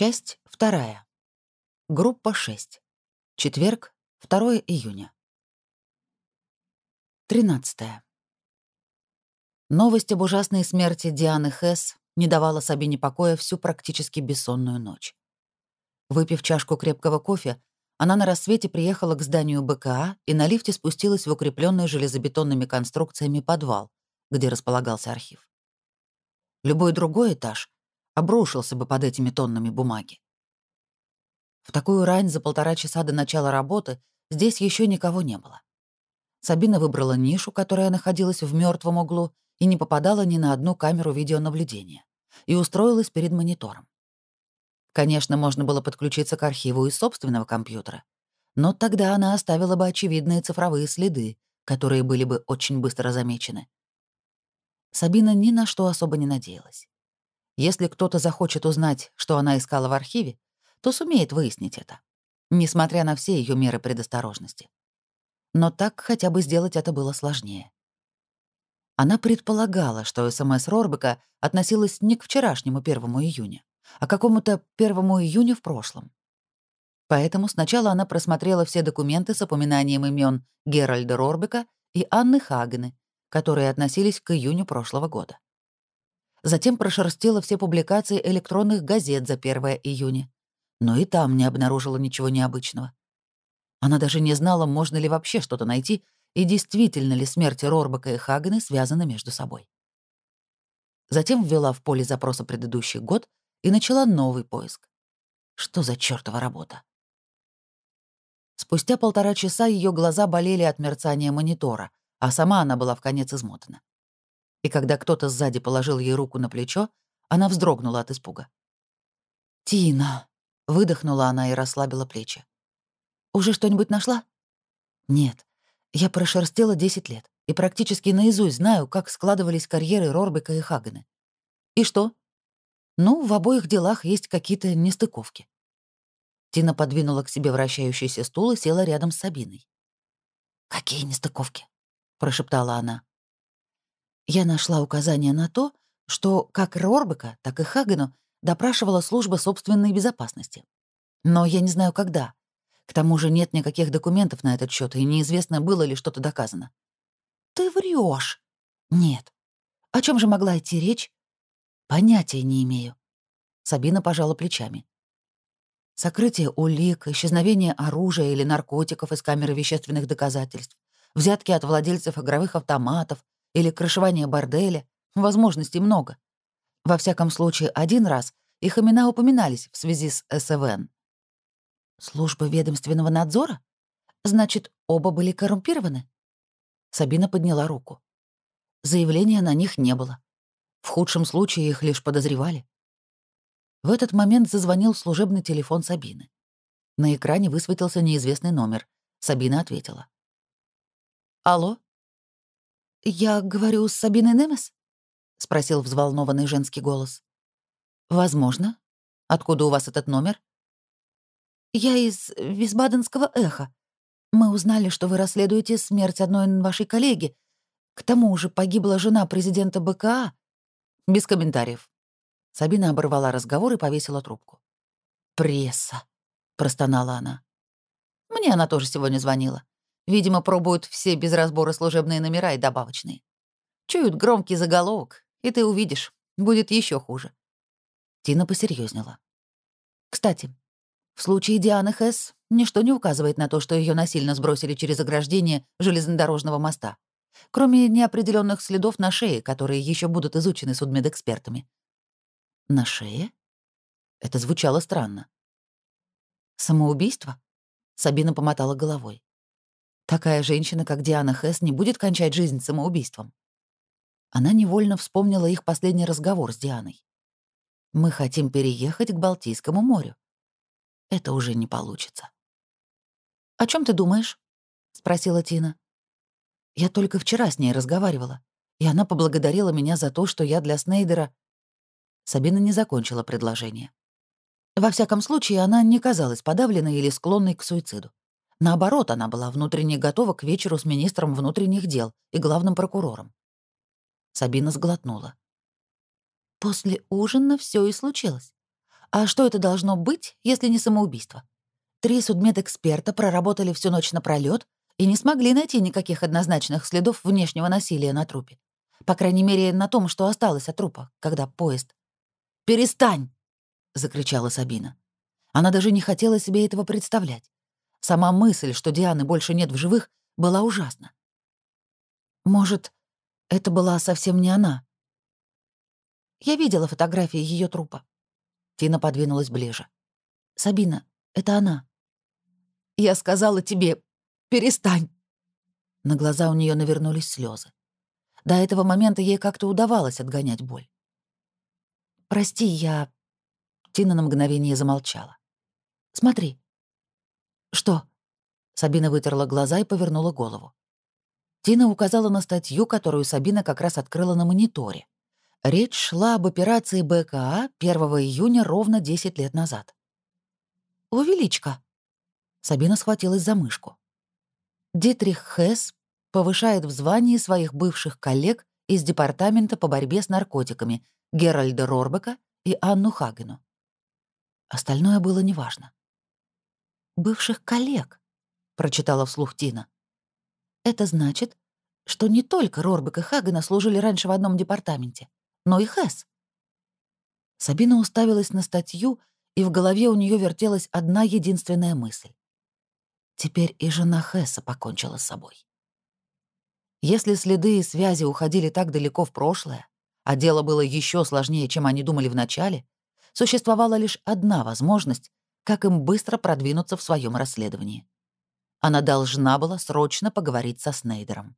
Часть вторая. Группа 6. Четверг, 2 июня. 13. Новость об ужасной смерти Дианы Хесс не давала Сабине покоя всю практически бессонную ночь. Выпив чашку крепкого кофе, она на рассвете приехала к зданию БКА и на лифте спустилась в укрепленный железобетонными конструкциями подвал, где располагался архив. Любой другой этаж обрушился бы под этими тоннами бумаги. В такую рань за полтора часа до начала работы здесь еще никого не было. Сабина выбрала нишу, которая находилась в мертвом углу и не попадала ни на одну камеру видеонаблюдения, и устроилась перед монитором. Конечно, можно было подключиться к архиву из собственного компьютера, но тогда она оставила бы очевидные цифровые следы, которые были бы очень быстро замечены. Сабина ни на что особо не надеялась. Если кто-то захочет узнать, что она искала в архиве, то сумеет выяснить это, несмотря на все ее меры предосторожности. Но так хотя бы сделать это было сложнее. Она предполагала, что СМС Рорбека относилась не к вчерашнему 1 июня, а к какому-то 1 июня в прошлом. Поэтому сначала она просмотрела все документы с упоминанием имен Геральда Рорбека и Анны Хагены, которые относились к июню прошлого года. Затем прошерстила все публикации электронных газет за 1 июня. Но и там не обнаружила ничего необычного. Она даже не знала, можно ли вообще что-то найти, и действительно ли смерти Рорбака и Хагена связаны между собой. Затем ввела в поле запроса предыдущий год и начала новый поиск. Что за чёртова работа? Спустя полтора часа ее глаза болели от мерцания монитора, а сама она была в конец измотана и когда кто-то сзади положил ей руку на плечо, она вздрогнула от испуга. «Тина!» — выдохнула она и расслабила плечи. «Уже что-нибудь нашла?» «Нет. Я прошерстила 10 лет и практически наизусть знаю, как складывались карьеры Рорбека и Хагена. И что? Ну, в обоих делах есть какие-то нестыковки». Тина подвинула к себе вращающийся стул и села рядом с Сабиной. «Какие нестыковки?» — прошептала она. Я нашла указание на то, что как Рорбека, так и Хагену допрашивала служба собственной безопасности. Но я не знаю, когда. К тому же нет никаких документов на этот счет, и неизвестно, было ли что-то доказано. Ты врешь. Нет. О чем же могла идти речь? Понятия не имею. Сабина пожала плечами. Сокрытие улик, исчезновение оружия или наркотиков из камеры вещественных доказательств, взятки от владельцев игровых автоматов, или крышевание борделя. Возможностей много. Во всяком случае, один раз их имена упоминались в связи с СВН. Служба ведомственного надзора? Значит, оба были коррумпированы? Сабина подняла руку. Заявления на них не было. В худшем случае их лишь подозревали. В этот момент зазвонил служебный телефон Сабины. На экране высветился неизвестный номер. Сабина ответила. «Алло?» «Я говорю с Сабиной Немес?» — спросил взволнованный женский голос. «Возможно. Откуда у вас этот номер?» «Я из Висбаденского эха. Мы узнали, что вы расследуете смерть одной вашей коллеги. К тому же погибла жена президента БКА». «Без комментариев». Сабина оборвала разговор и повесила трубку. «Пресса», — простонала она. «Мне она тоже сегодня звонила. Видимо, пробуют все без разбора служебные номера и добавочные. Чуют громкий заголовок, и ты увидишь, будет еще хуже. Тина посерьезнела. Кстати, в случае Дианы Хэс ничто не указывает на то, что ее насильно сбросили через ограждение железнодорожного моста, кроме неопределенных следов на шее, которые еще будут изучены судмедэкспертами. На шее? Это звучало странно. Самоубийство? Сабина помотала головой. Такая женщина, как Диана Хэс, не будет кончать жизнь самоубийством. Она невольно вспомнила их последний разговор с Дианой. «Мы хотим переехать к Балтийскому морю. Это уже не получится». «О чем ты думаешь?» — спросила Тина. «Я только вчера с ней разговаривала, и она поблагодарила меня за то, что я для Снейдера...» Сабина не закончила предложение. Во всяком случае, она не казалась подавленной или склонной к суициду. Наоборот, она была внутренне готова к вечеру с министром внутренних дел и главным прокурором. Сабина сглотнула. После ужина все и случилось. А что это должно быть, если не самоубийство? Три судмедэксперта проработали всю ночь напролёт и не смогли найти никаких однозначных следов внешнего насилия на трупе. По крайней мере, на том, что осталось от трупа, когда поезд... «Перестань!» — закричала Сабина. Она даже не хотела себе этого представлять. Сама мысль, что Дианы больше нет в живых, была ужасна. Может, это была совсем не она? Я видела фотографии ее трупа. Тина подвинулась ближе. «Сабина, это она». «Я сказала тебе, перестань!» На глаза у нее навернулись слезы. До этого момента ей как-то удавалось отгонять боль. «Прости, я...» Тина на мгновение замолчала. «Смотри». «Что?» Сабина вытерла глаза и повернула голову. Тина указала на статью, которую Сабина как раз открыла на мониторе. Речь шла об операции БКА 1 июня ровно 10 лет назад. «Увеличка!» Сабина схватилась за мышку. Дитрих Хесс повышает в звании своих бывших коллег из Департамента по борьбе с наркотиками Геральда Рорбека и Анну Хагену. Остальное было неважно. «Бывших коллег», — прочитала вслух Тина. «Это значит, что не только Рорбек и Хагена служили раньше в одном департаменте, но и Хэс». Сабина уставилась на статью, и в голове у нее вертелась одна единственная мысль. Теперь и жена Хесса покончила с собой. Если следы и связи уходили так далеко в прошлое, а дело было еще сложнее, чем они думали вначале, существовала лишь одна возможность, как им быстро продвинуться в своем расследовании. Она должна была срочно поговорить со Снейдером.